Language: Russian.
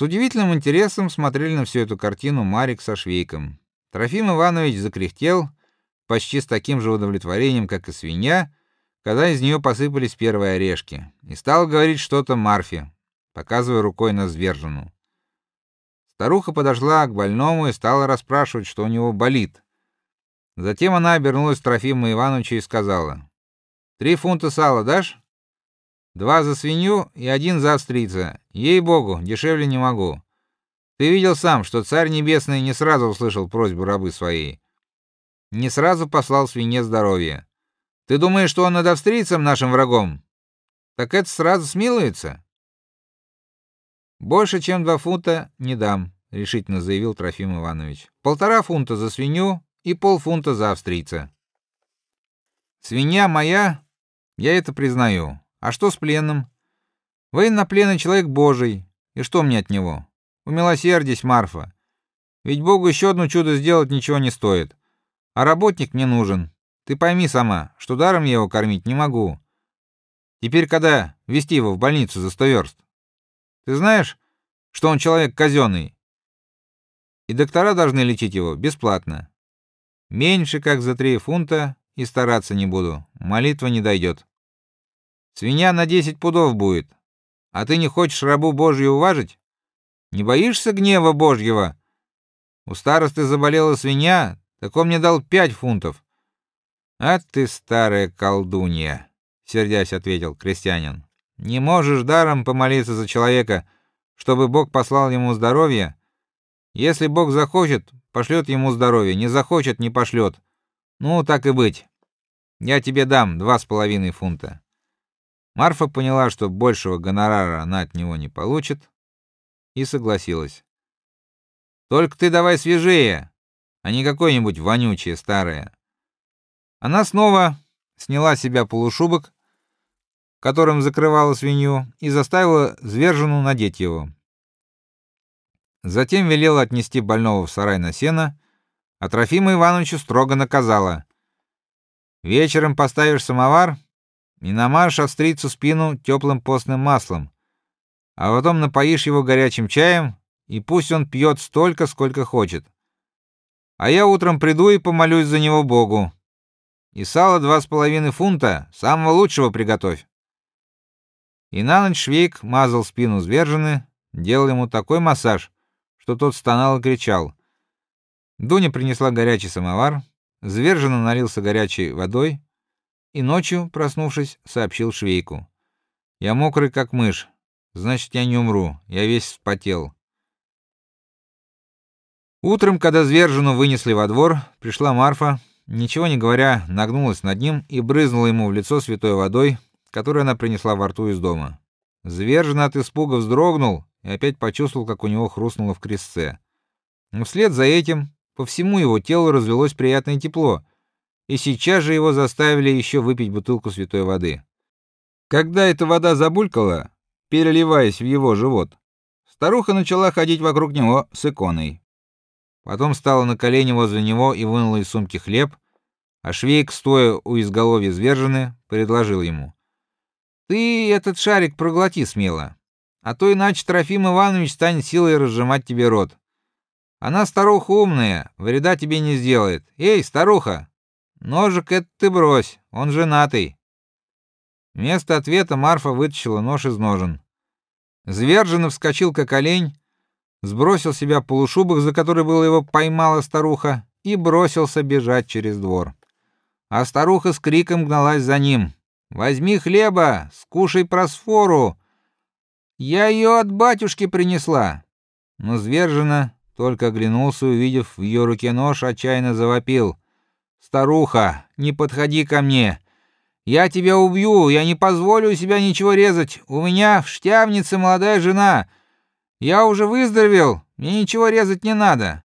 С удивительным интересом смотрели на всю эту картину Марик со Швейком. Трофим Иванович закряхтел почти с таким же удовлетворением, как и свинья, когда из нее посыпались первые орешки, и стал говорить что-то Марфе, показывая рукой на звержену. Старуха подошла к больному и стала расспрашивать, что у него болит. Затем она обернулась к Трофиму Ивановичу и сказала: «Три фунта сала дашь? Два за свинью и один за австрийца. Ей-богу, дешевле не могу. Ты видел сам, что царь небесный не сразу услышал просьбу рабы своей. Не сразу послал свинье здоровье. Ты думаешь, что он над австрийцем нашим врагом? Так это сразу смилуется. Больше, чем два фунта не дам, решительно заявил Трофим Иванович. Полтора фунта за свинью и полфунта за австрийца. Свинья моя, я это признаю. А что с пленным? Военнопленный человек Божий, и что мне от него? Умилосердись, Марфа. Ведь Богу еще одно чудо сделать ничего не стоит. А работник мне нужен. Ты пойми сама, что даром я его кормить не могу. Теперь когда вести его в больницу за сто верст? Ты знаешь, что он человек казенный, и доктора должны лечить его бесплатно. Меньше как за три фунта и стараться не буду. Молитва не дойдет. Свинья на десять пудов будет. А ты не хочешь рабу Божью уважить? Не боишься гнева Божьего? У старосты заболела свинья, так он мне дал пять фунтов. А ты старая колдунья, сердясь ответил крестьянин. Не можешь даром помолиться за человека, чтобы Бог послал ему здоровье? Если Бог захочет, пошлет ему здоровье, не захочет не пошлет. Ну, так и быть. Я тебе дам два с половиной фунта. Марфа поняла, что большего гонорара она от него не получит, и согласилась. Только ты давай свежее, а не какое-нибудь вонючее старое. Она снова сняла с себя полушубок, которым закрывала свинью, и заставила звержену надеть его. Затем велела отнести больного в сарай на сено, а Трофима Ивановича строго наказала: "Вечером поставишь самовар, и намажь австрийцу спину теплым постным маслом, а потом напоишь его горячим чаем, и пусть он пьет столько, сколько хочет. А я утром приду и помолюсь за него Богу. И сало два с половиной фунта, самого лучшего приготовь. И на ночь Швейк мазал спину звержены, делал ему такой массаж, что тот стонал и кричал. Дуня принесла горячий самовар, зверженно налился горячей водой, и ночью, проснувшись, сообщил Швейку: "Я мокрый как мышь. Значит, я не умру. Я весь вспотел". Утром, когда Звержину вынесли во двор, пришла Марфа, ничего не говоря, нагнулась над ним и брызнула ему в лицо святой водой, которую она принесла во рту из дома. Звержин от испуга вздрогнул и опять почувствовал, как у него хрустнуло в крестце. Но вслед за этим по всему его телу разлилось приятное тепло, и сейчас же его заставили еще выпить бутылку святой воды. Когда эта вода забулькала, переливаясь в его живот, старуха начала ходить вокруг него с иконой. Потом стала на колени возле него и вынула из сумки хлеб, а швейк, стоя у изголовья звержены, предложил ему: "Ты этот шарик проглоти смело, а то иначе Трофим Иванович станет силой разжимать тебе рот. Она старуха умная, вреда тебе не сделает. Эй, старуха, Ножик это ты брось, он женатый. Вместо ответа Марфа вытащила нож из ножен. Зверженно вскочил как олень, сбросил себя полушубок, за который было его поймала старуха, и бросился бежать через двор. А старуха с криком гналась за ним. Возьми хлеба, скушай просфору. Я ее от батюшки принесла. Но Зверженно только оглянулся, увидев в ее руке нож, отчаянно завопил: Старуха, не подходи ко мне. Я тебя убью, я не позволю у себя ничего резать. У меня в штявнице молодая жена. Я уже выздоровел, мне ничего резать не надо.